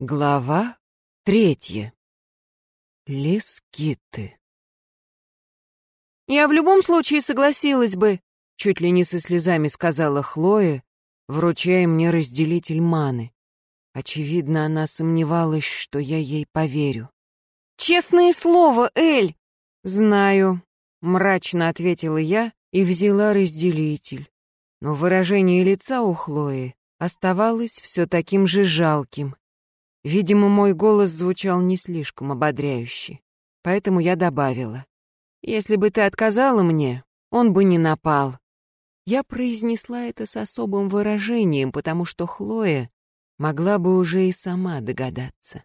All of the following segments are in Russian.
Глава третья. Лескиты. «Я в любом случае согласилась бы», — чуть ли не со слезами сказала Хлоя, вручая мне разделитель маны. Очевидно, она сомневалась, что я ей поверю. «Честное слово, Эль!» «Знаю», — мрачно ответила я и взяла разделитель. Но выражение лица у Хлои оставалось все таким же жалким. Видимо, мой голос звучал не слишком ободряюще, поэтому я добавила. «Если бы ты отказала мне, он бы не напал». Я произнесла это с особым выражением, потому что Хлоя могла бы уже и сама догадаться.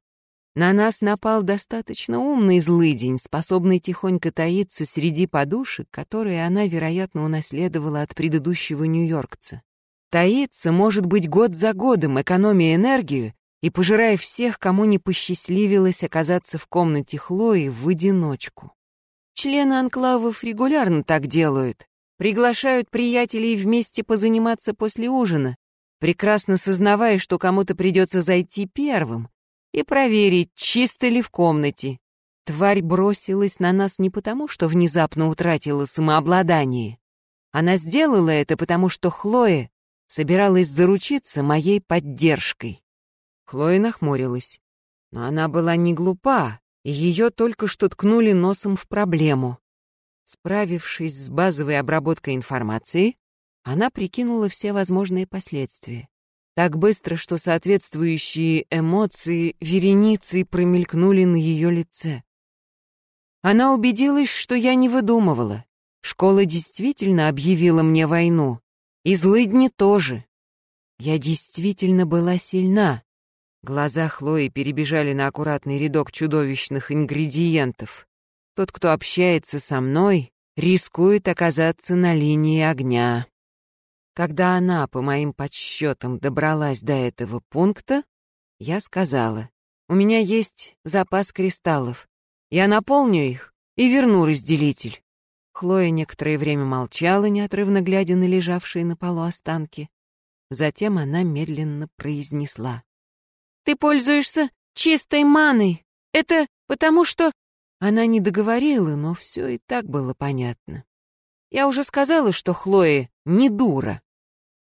На нас напал достаточно умный злыдень, способный тихонько таиться среди подушек, которые она, вероятно, унаследовала от предыдущего нью-йоркца. Таиться может быть год за годом, экономя энергию и пожирая всех, кому не посчастливилось оказаться в комнате Хлои в одиночку. Члены анклавов регулярно так делают. Приглашают приятелей вместе позаниматься после ужина, прекрасно сознавая, что кому-то придется зайти первым и проверить, чисто ли в комнате. Тварь бросилась на нас не потому, что внезапно утратила самообладание. Она сделала это потому, что Хлоя собиралась заручиться моей поддержкой. Хлоя нахмурилась. Но она была не глупа, и ее только что ткнули носом в проблему. Справившись с базовой обработкой информации, она прикинула все возможные последствия. Так быстро, что соответствующие эмоции вереницей промелькнули на ее лице. Она убедилась, что я не выдумывала. Школа действительно объявила мне войну. И злыдни тоже. Я действительно была сильна. Глаза Хлои перебежали на аккуратный рядок чудовищных ингредиентов. Тот, кто общается со мной, рискует оказаться на линии огня. Когда она, по моим подсчетам, добралась до этого пункта, я сказала, «У меня есть запас кристаллов. Я наполню их и верну разделитель». Хлоя некоторое время молчала, неотрывно глядя на лежавшие на полу останки. Затем она медленно произнесла. Ты пользуешься чистой маной. Это потому что...» Она не договорила, но все и так было понятно. Я уже сказала, что Хлоя не дура.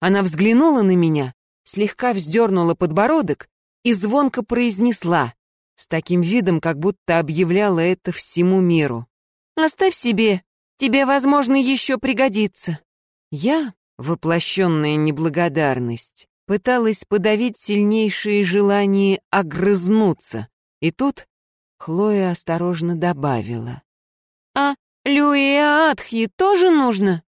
Она взглянула на меня, слегка вздернула подбородок и звонко произнесла, с таким видом, как будто объявляла это всему миру. «Оставь себе, тебе, возможно, еще пригодится». Я, воплощенная неблагодарность, пыталась подавить сильнейшие желания огрызнуться. И тут Хлоя осторожно добавила. «А Люиаатхи тоже нужно?»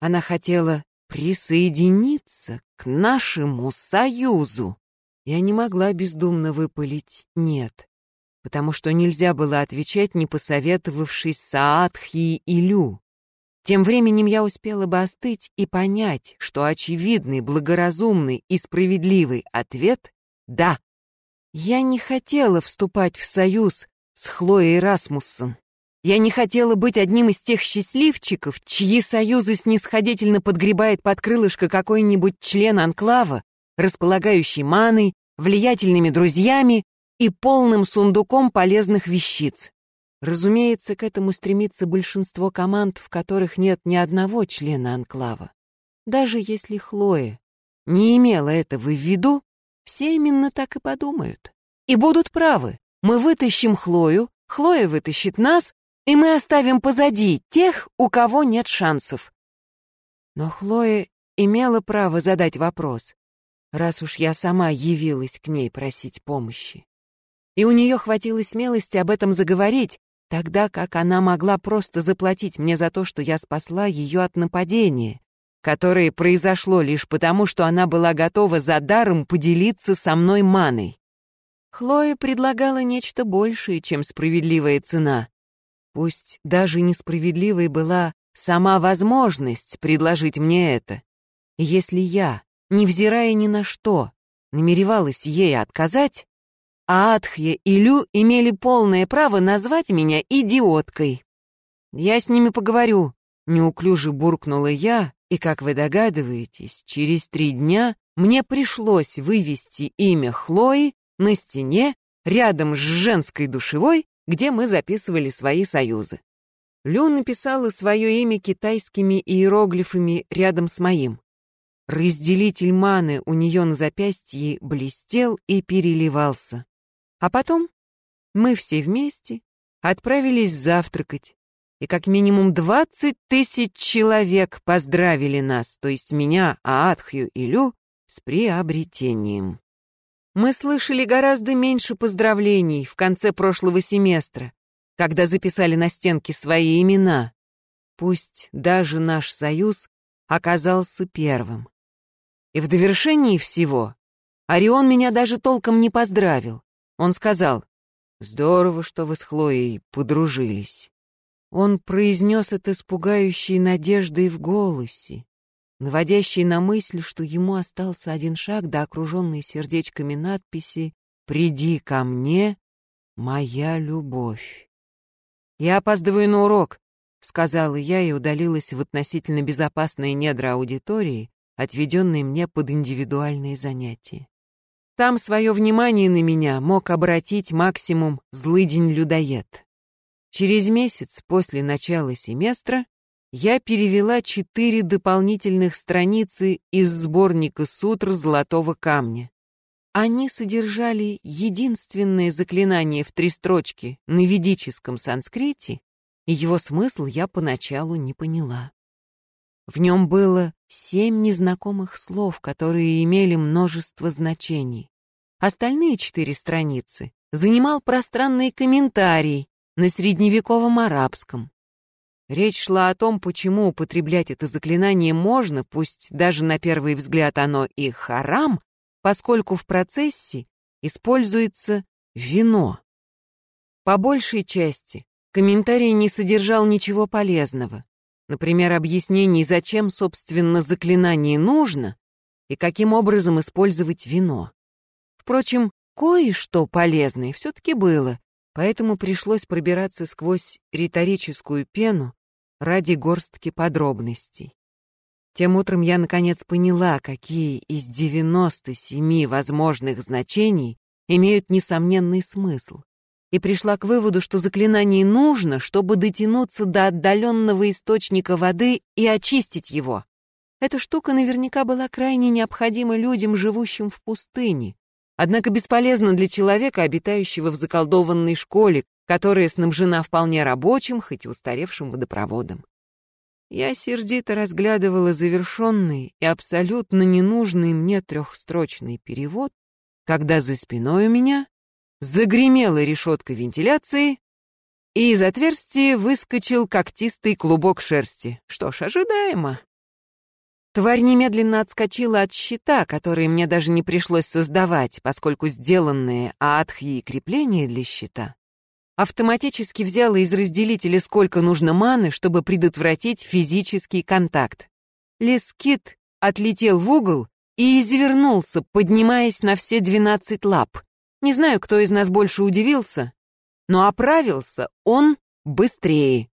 Она хотела присоединиться к нашему союзу. Я не могла бездумно выпалить «нет», потому что нельзя было отвечать, не посоветовавшись с Аатхи и Лю. Тем временем я успела бы остыть и понять, что очевидный, благоразумный и справедливый ответ — да. Я не хотела вступать в союз с Хлоей Расмуссом. Я не хотела быть одним из тех счастливчиков, чьи союзы снисходительно подгребает под крылышко какой-нибудь член анклава, располагающий маной, влиятельными друзьями и полным сундуком полезных вещиц. Разумеется, к этому стремится большинство команд, в которых нет ни одного члена анклава. Даже если Хлоя не имела этого в виду, все именно так и подумают. И будут правы. Мы вытащим Хлою, Хлоя вытащит нас, и мы оставим позади тех, у кого нет шансов. Но Хлоя имела право задать вопрос, раз уж я сама явилась к ней просить помощи. И у нее хватило смелости об этом заговорить, тогда как она могла просто заплатить мне за то, что я спасла ее от нападения, которое произошло лишь потому, что она была готова за даром поделиться со мной маной. Хлоя предлагала нечто большее, чем справедливая цена. Пусть даже несправедливой была сама возможность предложить мне это. Если я, невзирая ни на что, намеревалась ей отказать, а Адхья и Лю имели полное право назвать меня идиоткой. Я с ними поговорю, неуклюже буркнула я, и, как вы догадываетесь, через три дня мне пришлось вывести имя Хлои на стене, рядом с женской душевой, где мы записывали свои союзы. Лю написала свое имя китайскими иероглифами рядом с моим. Разделитель маны у нее на запястье блестел и переливался. А потом мы все вместе отправились завтракать, и как минимум двадцать тысяч человек поздравили нас, то есть меня, Аатхью и Лю, с приобретением. Мы слышали гораздо меньше поздравлений в конце прошлого семестра, когда записали на стенке свои имена. Пусть даже наш союз оказался первым. И в довершении всего Орион меня даже толком не поздравил. Он сказал, «Здорово, что вы с Хлоей подружились». Он произнес это с пугающей надеждой в голосе, наводящей на мысль, что ему остался один шаг до окруженной сердечками надписи «Приди ко мне, моя любовь». «Я опаздываю на урок», — сказала я и удалилась в относительно безопасные недра аудитории, отведенные мне под индивидуальные занятия. Там свое внимание на меня мог обратить максимум злыдень-людоед. Через месяц после начала семестра я перевела четыре дополнительных страницы из сборника сутр золотого камня. Они содержали единственное заклинание в три строчки на ведическом санскрите, и его смысл я поначалу не поняла. В нем было семь незнакомых слов, которые имели множество значений. Остальные четыре страницы занимал пространный комментарий на средневековом арабском. Речь шла о том, почему употреблять это заклинание можно, пусть даже на первый взгляд оно и харам, поскольку в процессе используется вино. По большей части комментарий не содержал ничего полезного. Например, объяснений, зачем, собственно, заклинание нужно и каким образом использовать вино. Впрочем, кое-что полезное все-таки было, поэтому пришлось пробираться сквозь риторическую пену ради горстки подробностей. Тем утром я наконец поняла, какие из 97 возможных значений имеют несомненный смысл, и пришла к выводу, что заклинание нужно, чтобы дотянуться до отдаленного источника воды и очистить его. Эта штука наверняка была крайне необходима людям, живущим в пустыне, однако бесполезна для человека, обитающего в заколдованной школе, которая снабжена вполне рабочим, хоть и устаревшим водопроводом. Я сердито разглядывала завершенный и абсолютно ненужный мне трехстрочный перевод, когда за спиной у меня загремела решетка вентиляции, и из отверстия выскочил когтистый клубок шерсти. Что ж, ожидаемо. Тварь немедленно отскочила от щита, который мне даже не пришлось создавать, поскольку сделанные Аатхи крепления для щита автоматически взяла из разделителя сколько нужно маны, чтобы предотвратить физический контакт. Лескит отлетел в угол и извернулся, поднимаясь на все двенадцать лап. Не знаю, кто из нас больше удивился, но оправился он быстрее.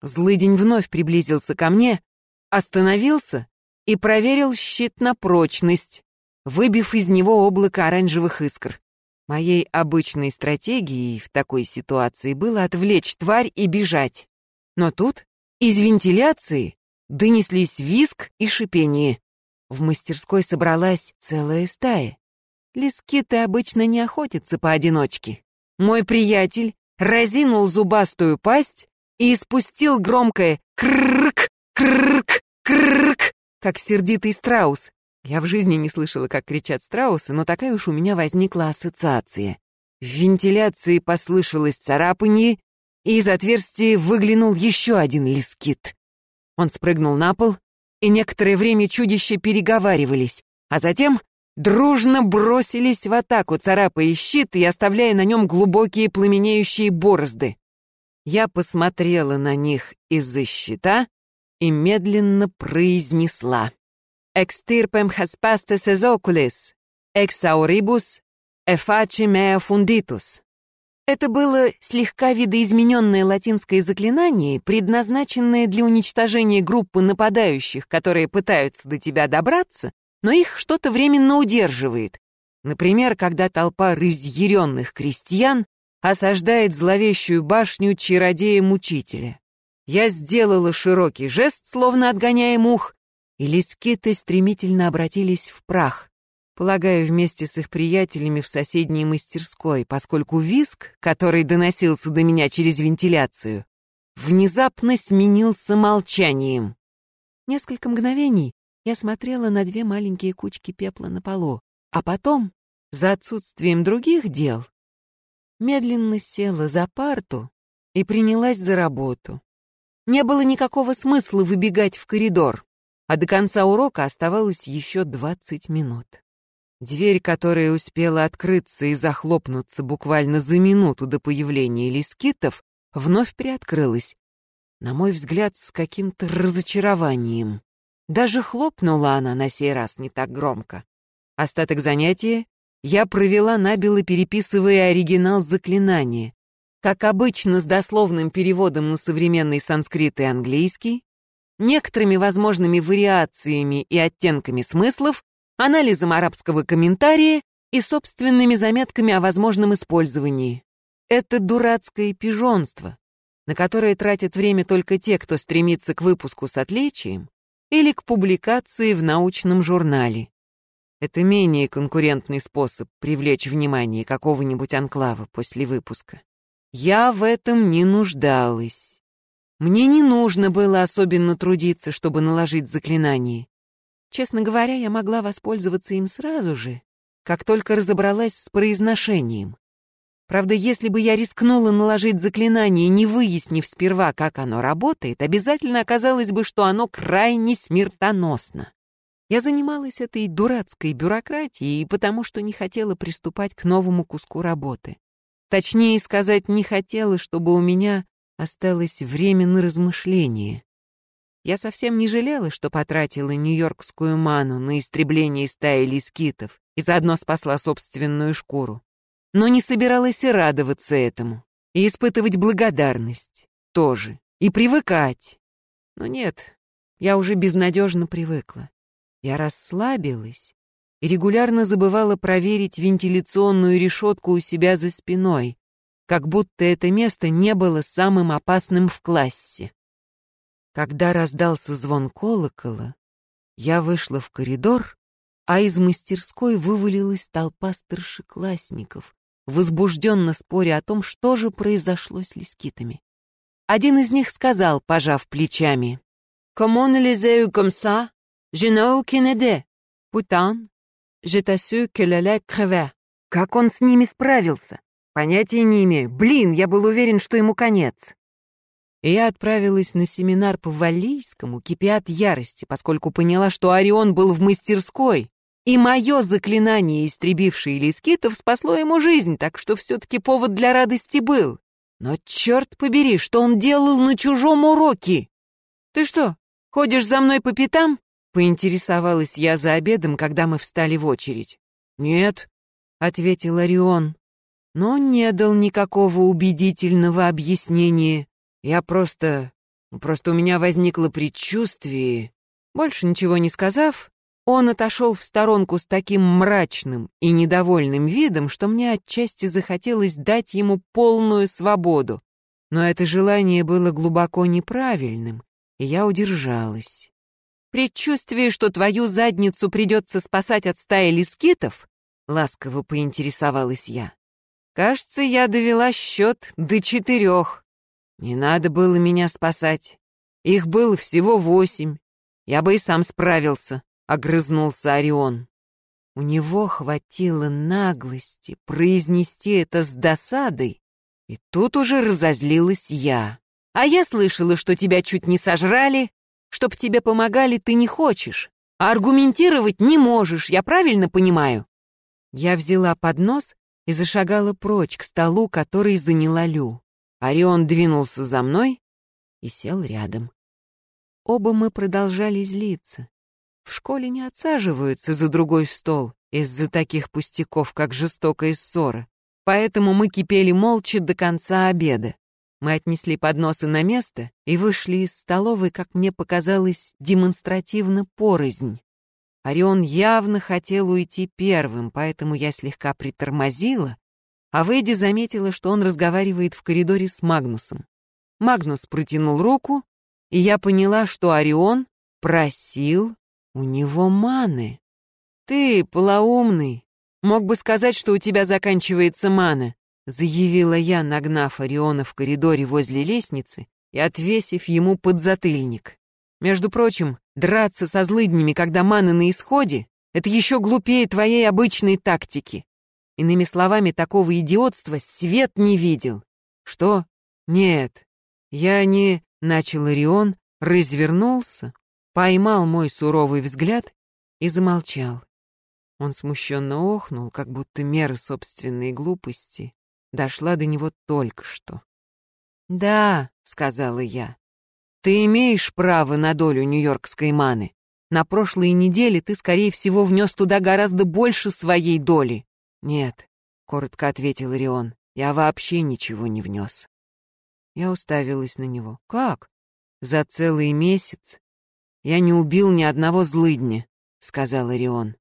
Злыдень вновь приблизился ко мне, остановился и проверил щит на прочность, выбив из него облако оранжевых искр. Моей обычной стратегией в такой ситуации было отвлечь тварь и бежать. Но тут из вентиляции донеслись виск и шипение. В мастерской собралась целая стая. Лискиты обычно не охотятся поодиночке. Мой приятель разинул зубастую пасть и испустил громкое «крррк, крррк, крррк», как сердитый страус. Я в жизни не слышала, как кричат страусы, но такая уж у меня возникла ассоциация. В вентиляции послышалось царапанье, и из отверстия выглянул еще один лискит. Он спрыгнул на пол, и некоторое время чудища переговаривались, а затем дружно бросились в атаку, царапая щит и оставляя на нем глубокие пламенеющие борозды. Я посмотрела на них из-за щита и медленно произнесла. Esoculis, ex auribus, effaci mea funditus. Это было слегка видоизмененное латинское заклинание, предназначенное для уничтожения группы нападающих, которые пытаются до тебя добраться, но их что-то временно удерживает. Например, когда толпа разъяренных крестьян осаждает зловещую башню чародея-мучителя. Я сделала широкий жест, словно отгоняя мух, и лискиты стремительно обратились в прах, полагаю, вместе с их приятелями в соседней мастерской, поскольку виск, который доносился до меня через вентиляцию, внезапно сменился молчанием. Несколько мгновений я смотрела на две маленькие кучки пепла на полу, а потом, за отсутствием других дел, медленно села за парту и принялась за работу. Не было никакого смысла выбегать в коридор, а до конца урока оставалось еще 20 минут. Дверь, которая успела открыться и захлопнуться буквально за минуту до появления лискитов, вновь приоткрылась. На мой взгляд, с каким-то разочарованием. Даже хлопнула она на сей раз не так громко. Остаток занятия я провела набело переписывая оригинал заклинания, как обычно, с дословным переводом на современный санскрит и английский, некоторыми возможными вариациями и оттенками смыслов, анализом арабского комментария и собственными заметками о возможном использовании. Это дурацкое пижонство, на которое тратят время только те, кто стремится к выпуску с отличием или к публикации в научном журнале. Это менее конкурентный способ привлечь внимание какого-нибудь анклава после выпуска. Я в этом не нуждалась. Мне не нужно было особенно трудиться, чтобы наложить заклинание. Честно говоря, я могла воспользоваться им сразу же, как только разобралась с произношением. Правда, если бы я рискнула наложить заклинание, не выяснив сперва, как оно работает, обязательно оказалось бы, что оно крайне смертоносно. Я занималась этой дурацкой бюрократией, потому что не хотела приступать к новому куску работы. Точнее сказать, не хотела, чтобы у меня осталось время на размышление. Я совсем не жалела, что потратила нью-йоркскую ману на истребление стаи лискитов и заодно спасла собственную шкуру. Но не собиралась и радоваться этому, и испытывать благодарность тоже, и привыкать. Но нет, я уже безнадежно привыкла. Я расслабилась и регулярно забывала проверить вентиляционную решетку у себя за спиной, как будто это место не было самым опасным в классе. Когда раздался звон колокола, я вышла в коридор, а из мастерской вывалилась толпа старшеклассников, возбужденно споря о том, что же произошло с лискитами. Один из них сказал, пожав плечами, «Comment eu comme ça? Je n'ai aucune idée. Putain, Je t'assure que. Как он с ними справился? Понятия не имею. Блин, я был уверен, что ему конец. И я отправилась на семинар по валлийскому, кипя от ярости, поскольку поняла, что Орион был в мастерской, и мое заклинание, истребившее лискитов, спасло ему жизнь, так что все-таки повод для радости был. Но черт побери, что он делал на чужом уроке? Ты что, ходишь за мной по пятам? Поинтересовалась я за обедом, когда мы встали в очередь. «Нет», — ответил Орион, но не дал никакого убедительного объяснения. Я просто... просто у меня возникло предчувствие. Больше ничего не сказав, он отошел в сторонку с таким мрачным и недовольным видом, что мне отчасти захотелось дать ему полную свободу. Но это желание было глубоко неправильным, и я удержалась. Предчувствие, что твою задницу придется спасать от стаи лискитов, ласково поинтересовалась я. Кажется, я довела счет до четырех. Не надо было меня спасать. Их было всего восемь. Я бы и сам справился, огрызнулся Орион. У него хватило наглости произнести это с досадой, и тут уже разозлилась я. А я слышала, что тебя чуть не сожрали, Чтоб тебе помогали, ты не хочешь, а аргументировать не можешь, я правильно понимаю?» Я взяла поднос и зашагала прочь к столу, который заняла Лю. Орион двинулся за мной и сел рядом. Оба мы продолжали злиться. В школе не отсаживаются за другой стол из-за таких пустяков, как жестокая ссора. Поэтому мы кипели молча до конца обеда. Мы отнесли подносы на место и вышли из столовой, как мне показалось, демонстративно порознь. Орион явно хотел уйти первым, поэтому я слегка притормозила, а Веди заметила, что он разговаривает в коридоре с Магнусом. Магнус протянул руку, и я поняла, что Орион просил у него маны. «Ты, полоумный, мог бы сказать, что у тебя заканчивается мана», заявила я, нагнав Ориона в коридоре возле лестницы и отвесив ему подзатыльник. Между прочим, драться со злыднями, когда маны на исходе, это еще глупее твоей обычной тактики. Иными словами, такого идиотства свет не видел. Что? Нет, я не... Начал Орион, развернулся, поймал мой суровый взгляд и замолчал. Он смущенно охнул, как будто мера собственной глупости дошла до него только что. «Да», — сказала я, ты имеешь право на долю нью-йоркской маны. На прошлой неделе ты, скорее всего, внес туда гораздо больше своей доли. Нет, коротко ответил Рион. Я вообще ничего не внес. Я уставилась на него. Как? За целый месяц я не убил ни одного злыдня, сказал Рион.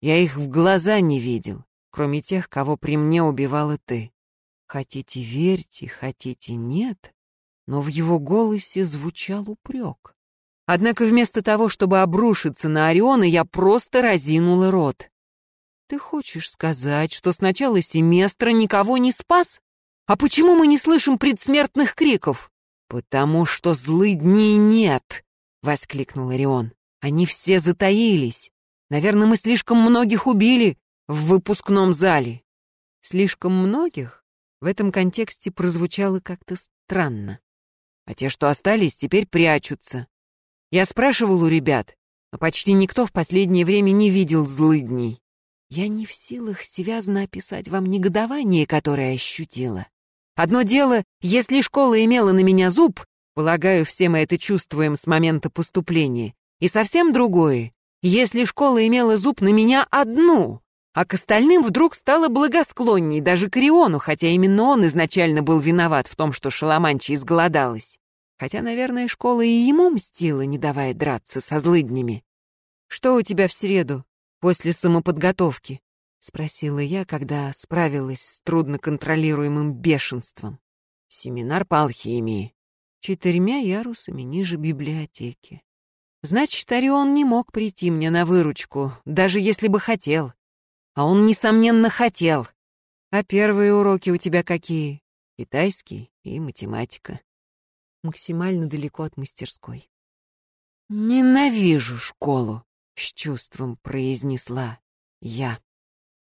Я их в глаза не видел, кроме тех, кого при мне убивала ты. Хотите верьте, хотите нет, но в его голосе звучал упрек. Однако вместо того, чтобы обрушиться на Ориона, я просто разинула рот. «Ты хочешь сказать, что с начала семестра никого не спас? А почему мы не слышим предсмертных криков?» «Потому что злыдней нет!» — воскликнул Орион. «Они все затаились. Наверное, мы слишком многих убили в выпускном зале». «Слишком многих?» В этом контексте прозвучало как-то странно а те, что остались, теперь прячутся. Я спрашивал у ребят, но почти никто в последнее время не видел злыдней. Я не в силах связно описать вам негодование, которое ощутила. Одно дело, если школа имела на меня зуб, полагаю, все мы это чувствуем с момента поступления, и совсем другое, если школа имела зуб на меня одну, а к остальным вдруг стало благосклонней, даже к Риону, хотя именно он изначально был виноват в том, что Шаламанча изголодалась. Хотя, наверное, школа и ему мстила, не давая драться со злыднями. «Что у тебя в среду, после самоподготовки?» — спросила я, когда справилась с трудноконтролируемым бешенством. «Семинар по алхимии. Четырьмя ярусами ниже библиотеки. Значит, Орион не мог прийти мне на выручку, даже если бы хотел. А он, несомненно, хотел. А первые уроки у тебя какие? Китайский и математика максимально далеко от мастерской. «Ненавижу школу», — с чувством произнесла я.